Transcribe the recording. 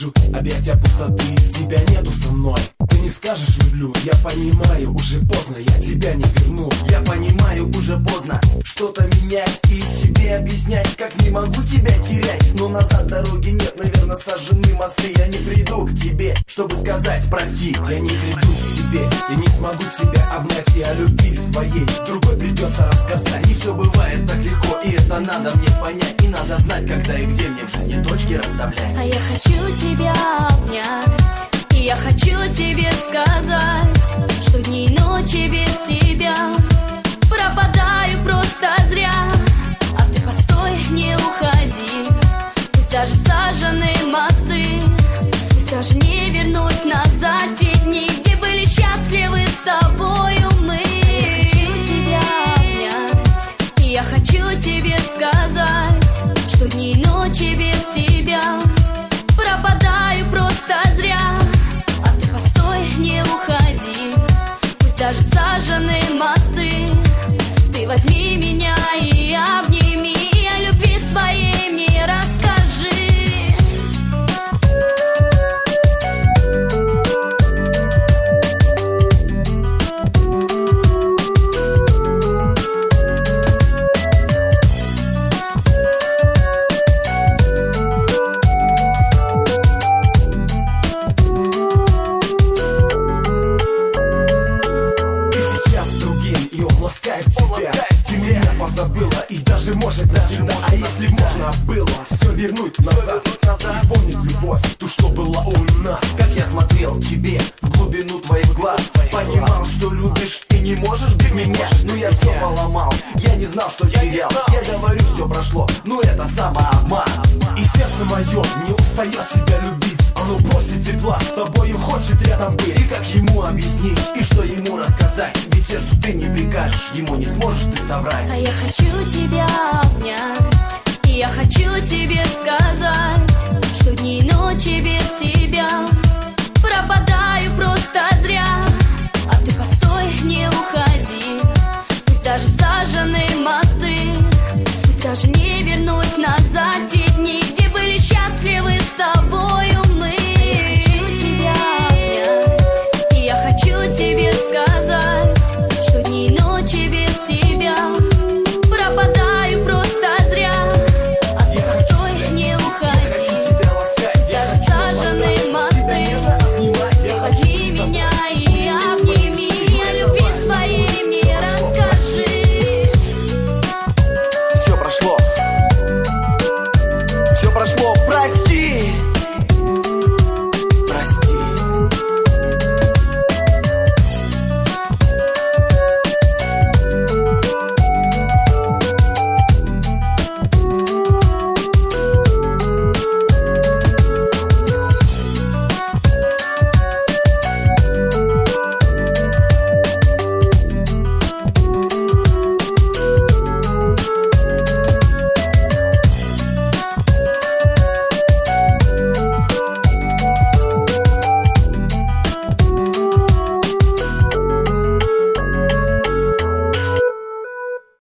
Я вижу объятия пустоты. Тебя нету со мной. Ты не скажешь люблю. Я понимаю, уже поздно, я тебя не верну. Я понимаю, уже поздно Что-то менять и тебе объяснять Как не могу тебя терять. Но назад дороги нет, наверное, сожжены мосты. Я не приду к тебе, чтобы сказать прости Я не приду к тебе и не смогу тебя обнять. И о любви своей другой придется рассказать надо мне понять И надо знать, когда и где мне в жизни точки расставлять. А я хочу тебя обнять И я хочу тебе сказать Что дни и ночи без тебя Пропадаю просто зря. А ты постой, не уходи Пусть даже сажены мосты Пусть даже не вернуть назад те дни Где хочу тебе сказать Что дни и ночи без тебя Пропадаю просто зря и даже может навсегда. А если можно было все вернуть назад И вспомнить любовь, ту, что была у нас? Как я смотрел тебе в глубину твоих глаз Понимал, что любишь и не можешь без меня. Но я все поломал, я не знал, что терял. Я говорю, все прошло, но это самообман. И сердце мое не устает тебя любить. Оно просит тепла, с тобою хочет рядом И быть как ему объяснить, и что ему рассказать Ведь сердцу ты не прикажешь, ему не сможешь ты соврать. А я хочу тебя обнять И я хочу тебе сказать Что дни и ночи без